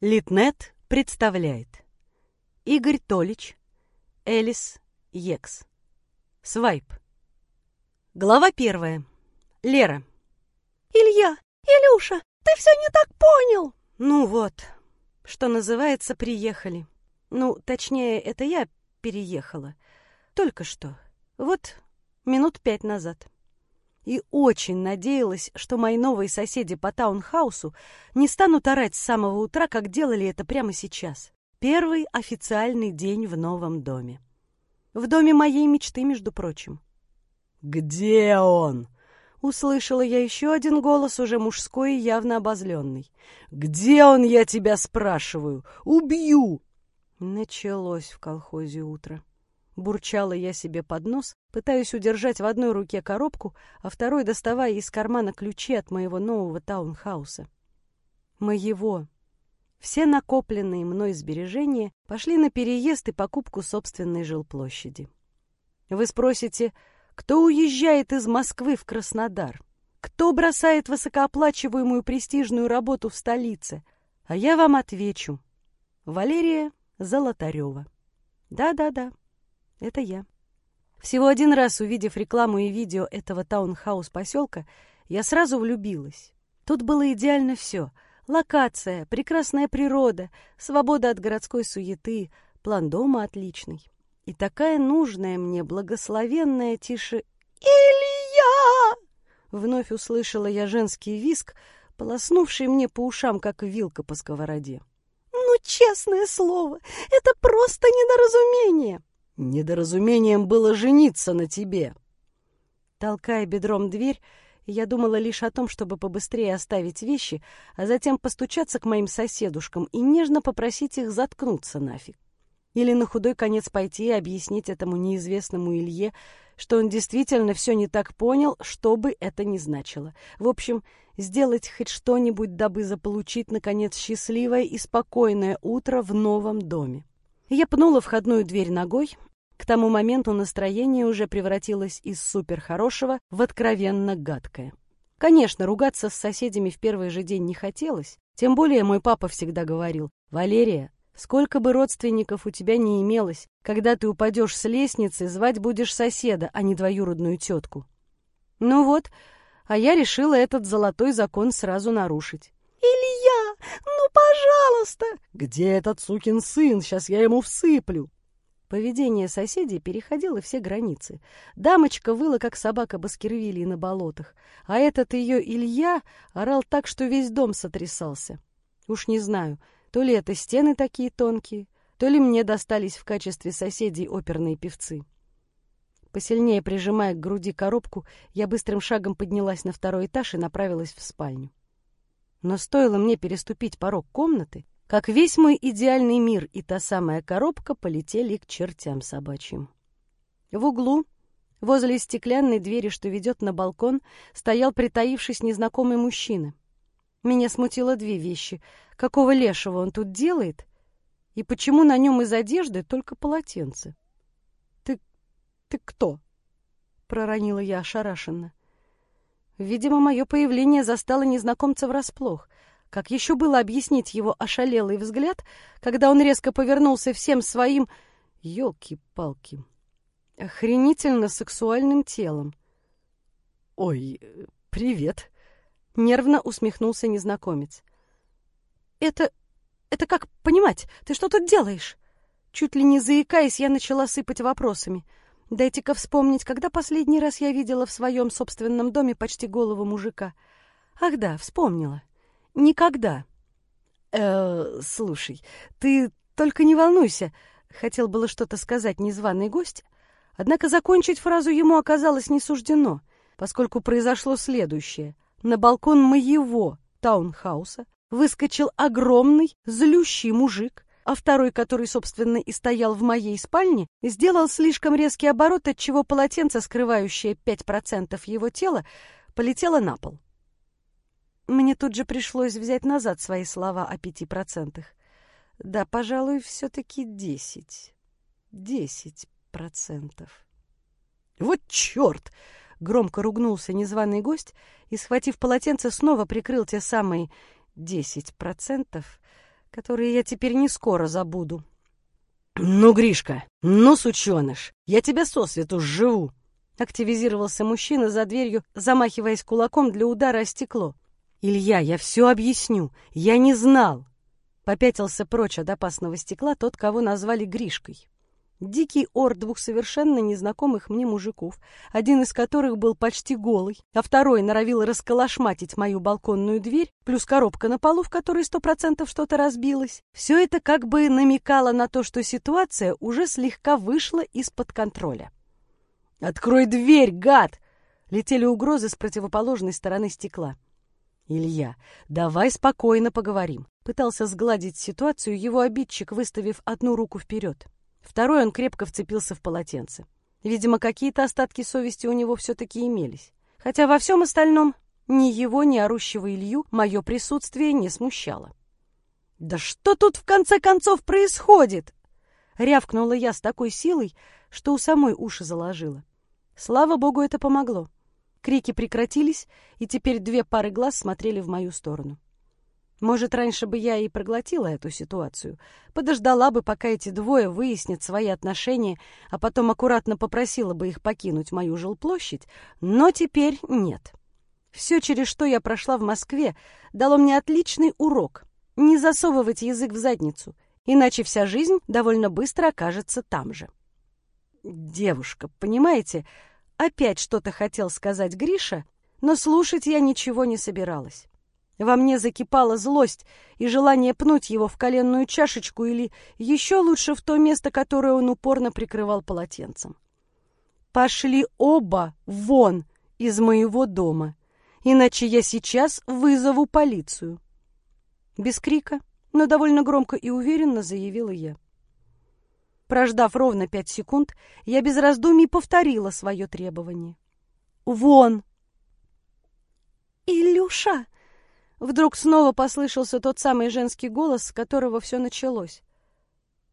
Литнет представляет Игорь Толич, Элис Екс. Свайп. Глава первая. Лера. «Илья! Илюша! Ты все не так понял!» Ну вот, что называется, приехали. Ну, точнее, это я переехала. Только что. Вот минут пять назад и очень надеялась, что мои новые соседи по таунхаусу не станут орать с самого утра, как делали это прямо сейчас. Первый официальный день в новом доме. В доме моей мечты, между прочим. «Где он?» Услышала я еще один голос, уже мужской и явно обозленный. «Где он, я тебя спрашиваю? Убью!» Началось в колхозе утро. Бурчала я себе под нос, пытаясь удержать в одной руке коробку, а второй доставая из кармана ключи от моего нового таунхауса. Моего. Все накопленные мной сбережения пошли на переезд и покупку собственной жилплощади. Вы спросите, кто уезжает из Москвы в Краснодар? Кто бросает высокооплачиваемую престижную работу в столице? А я вам отвечу. Валерия Золотарева. Да-да-да. Это я. Всего один раз увидев рекламу и видео этого таунхаус-поселка, я сразу влюбилась. Тут было идеально все. Локация, прекрасная природа, свобода от городской суеты, план дома отличный. И такая нужная мне благословенная тише «Илья!» Вновь услышала я женский виск, полоснувший мне по ушам, как вилка по сковороде. «Ну, честное слово, это просто недоразумение!» Недоразумением было жениться на тебе. Толкая бедром дверь, я думала лишь о том, чтобы побыстрее оставить вещи, а затем постучаться к моим соседушкам и нежно попросить их заткнуться нафиг. Или на худой конец пойти и объяснить этому неизвестному Илье, что он действительно все не так понял, что бы это ни значило. В общем, сделать хоть что-нибудь, дабы заполучить, наконец, счастливое и спокойное утро в новом доме. Я пнула входную дверь ногой, к тому моменту настроение уже превратилось из суперхорошего в откровенно гадкое. Конечно, ругаться с соседями в первый же день не хотелось, тем более мой папа всегда говорил, «Валерия, сколько бы родственников у тебя не имелось, когда ты упадешь с лестницы, звать будешь соседа, а не двоюродную тетку». Ну вот, а я решила этот золотой закон сразу нарушить. «Илья, ну, пожалуйста!» «Где этот сукин сын? Сейчас я ему всыплю!» Поведение соседей переходило все границы. Дамочка выла, как собака Баскервилей на болотах, а этот ее Илья орал так, что весь дом сотрясался. Уж не знаю, то ли это стены такие тонкие, то ли мне достались в качестве соседей оперные певцы. Посильнее прижимая к груди коробку, я быстрым шагом поднялась на второй этаж и направилась в спальню. Но стоило мне переступить порог комнаты, как весь мой идеальный мир и та самая коробка полетели к чертям собачьим. В углу, возле стеклянной двери, что ведет на балкон, стоял притаившись незнакомый мужчина. Меня смутило две вещи. Какого лешего он тут делает? И почему на нем из одежды только полотенце? «Ты... ты кто?» — проронила я ошарашенно. Видимо, мое появление застало незнакомца врасплох — как еще было объяснить его ошалелый взгляд, когда он резко повернулся всем своим, елки-палки, охренительно сексуальным телом? «Ой, привет!» — нервно усмехнулся незнакомец. «Это... это как понимать? Ты что тут делаешь?» Чуть ли не заикаясь, я начала сыпать вопросами. Дайте-ка вспомнить, когда последний раз я видела в своем собственном доме почти голого мужика. Ах да, вспомнила. Никогда. Э, слушай, ты только не волнуйся, хотел было что-то сказать незваный гость, однако закончить фразу ему оказалось не суждено, поскольку произошло следующее. На балкон моего таунхауса выскочил огромный, злющий мужик, а второй, который, собственно, и стоял в моей спальне, сделал слишком резкий оборот, отчего полотенце, скрывающее 5% его тела, полетело на пол. Мне тут же пришлось взять назад свои слова о пяти процентах. Да, пожалуй, все-таки десять. Десять процентов. Вот черт! Громко ругнулся незваный гость и, схватив полотенце, снова прикрыл те самые десять процентов, которые я теперь не скоро забуду. «Ну, Гришка, ну, сученыш, я тебя сосвету сживу!» Активизировался мужчина за дверью, замахиваясь кулаком для удара о стекло. «Илья, я все объясню. Я не знал!» Попятился прочь от опасного стекла тот, кого назвали Гришкой. Дикий ор двух совершенно незнакомых мне мужиков, один из которых был почти голый, а второй норовил расколошматить мою балконную дверь, плюс коробка на полу, в которой сто процентов что-то разбилось. Все это как бы намекало на то, что ситуация уже слегка вышла из-под контроля. «Открой дверь, гад!» Летели угрозы с противоположной стороны стекла. «Илья, давай спокойно поговорим», — пытался сгладить ситуацию его обидчик, выставив одну руку вперед. Второй он крепко вцепился в полотенце. Видимо, какие-то остатки совести у него все-таки имелись. Хотя во всем остальном ни его, ни орущего Илью мое присутствие не смущало. «Да что тут в конце концов происходит?» Рявкнула я с такой силой, что у самой уши заложила. Слава богу, это помогло. Крики прекратились, и теперь две пары глаз смотрели в мою сторону. Может, раньше бы я и проглотила эту ситуацию, подождала бы, пока эти двое выяснят свои отношения, а потом аккуратно попросила бы их покинуть мою жилплощадь, но теперь нет. Все, через что я прошла в Москве, дало мне отличный урок. Не засовывать язык в задницу, иначе вся жизнь довольно быстро окажется там же. Девушка, понимаете, опять что-то хотел сказать Гриша, но слушать я ничего не собиралась. Во мне закипала злость и желание пнуть его в коленную чашечку или еще лучше в то место, которое он упорно прикрывал полотенцем. «Пошли оба вон из моего дома, иначе я сейчас вызову полицию». Без крика, но довольно громко и уверенно заявила я. Прождав ровно пять секунд, я без раздумий повторила свое требование. «Вон!» «Илюша!» Вдруг снова послышался тот самый женский голос, с которого все началось.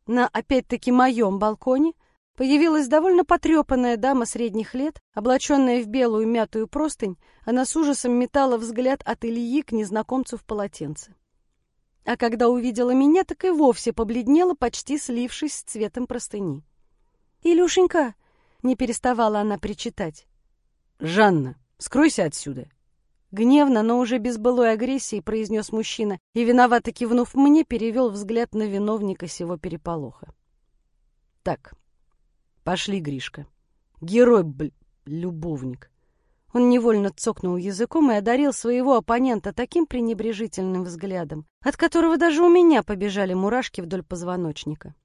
На опять-таки моем балконе появилась довольно потрепанная дама средних лет, облаченная в белую мятую простынь, она с ужасом метала взгляд от Ильи к незнакомцу в полотенце. А когда увидела меня, так и вовсе побледнела, почти слившись с цветом простыни. «Илюшенька!» — не переставала она причитать. «Жанна, скройся отсюда!» Гневно, но уже без былой агрессии произнес мужчина и, виновато кивнув мне, перевел взгляд на виновника сего переполоха. Так, пошли, Гришка. Герой, бл... любовник. Он невольно цокнул языком и одарил своего оппонента таким пренебрежительным взглядом, от которого даже у меня побежали мурашки вдоль позвоночника.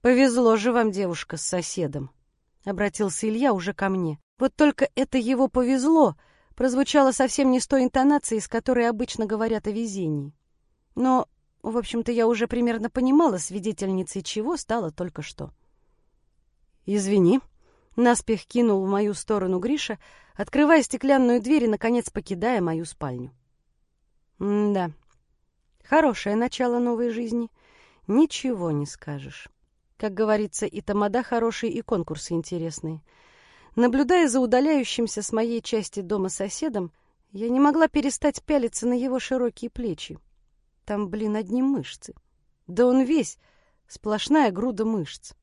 «Повезло же вам, девушка, с соседом», — обратился Илья уже ко мне. «Вот только это его повезло», — прозвучало совсем не с той интонацией, с которой обычно говорят о везении. Но, в общем-то, я уже примерно понимала, свидетельницей чего стало только что. «Извини», — наспех кинул в мою сторону Гриша, открывая стеклянную дверь и, наконец, покидая мою спальню. М-да, хорошее начало новой жизни. Ничего не скажешь. Как говорится, и тамада хорошие, и конкурсы интересные — Наблюдая за удаляющимся с моей части дома соседом, я не могла перестать пялиться на его широкие плечи. Там, блин, одни мышцы. Да он весь сплошная груда мышц.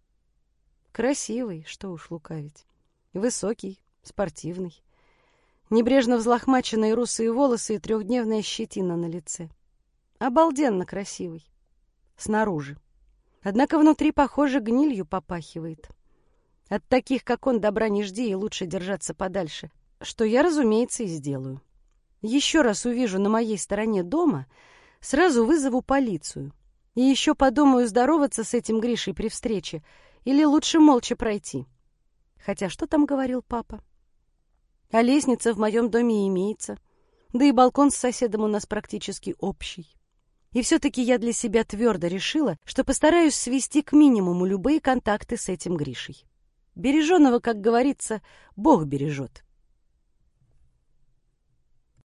Красивый, что уж лукавить. Высокий, спортивный. Небрежно взлохмаченные русые волосы и трехдневная щетина на лице. Обалденно красивый. Снаружи. Однако внутри, похоже, гнилью попахивает. От таких, как он, добра не жди и лучше держаться подальше, что я, разумеется, и сделаю. Еще раз увижу на моей стороне дома, сразу вызову полицию. И еще подумаю, здороваться с этим Гришей при встрече или лучше молча пройти. Хотя что там говорил папа? А лестница в моем доме имеется, да и балкон с соседом у нас практически общий. И все-таки я для себя твердо решила, что постараюсь свести к минимуму любые контакты с этим Гришей. Береженого, как говорится, Бог бережет.